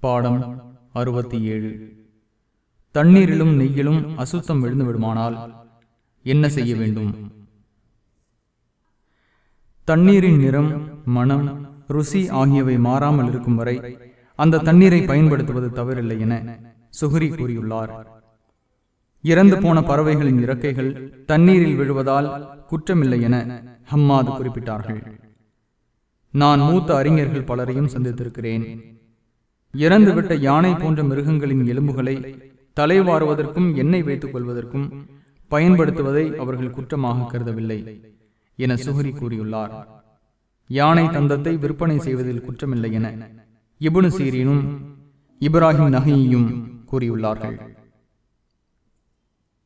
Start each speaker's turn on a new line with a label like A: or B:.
A: பாடம் அறுபத்தி ஏழு. தண்ணீரிலும் நெய்யிலும் அசுத்தம் விழுந்து விடுமானால் என்ன செய்ய வேண்டும்? தண்ணீரின் நிறம் மனம் ருசி ஆகியவை மாறாமல் இருக்கும் வரை அந்த தண்ணீரை பயன்படுத்துவது தவறில்லை என சுஹரி கூறியுள்ளார். இறந்து போன பறவைகளின் இறக்கைகள் தண்ணீரில் விழுவதால் குற்றமில்லை என ஹம்மாது குறிப்பிட்டார்கள். நான் மூத்த அறிஞர்கள் பலரையும் சந்தித்திருக்கிறேன். இறந்துவிட்ட யானை போன்ற மிருகங்களின் எலும்புகளை தலைவாறுவதற்கும் எண்ணெய் வைத்துக் கொள்வதற்கும் பயன்படுத்துவதை அவர்கள் குற்றமாக கருதவில்லை என சுஹரி கூறியுள்ளார். யானை தந்தத்தை விற்பனை செய்வதில் குற்றமில்லை என இபுனு சீரியனும் இப்ராஹிம் நகையும் கூறியுள்ளார்கள்.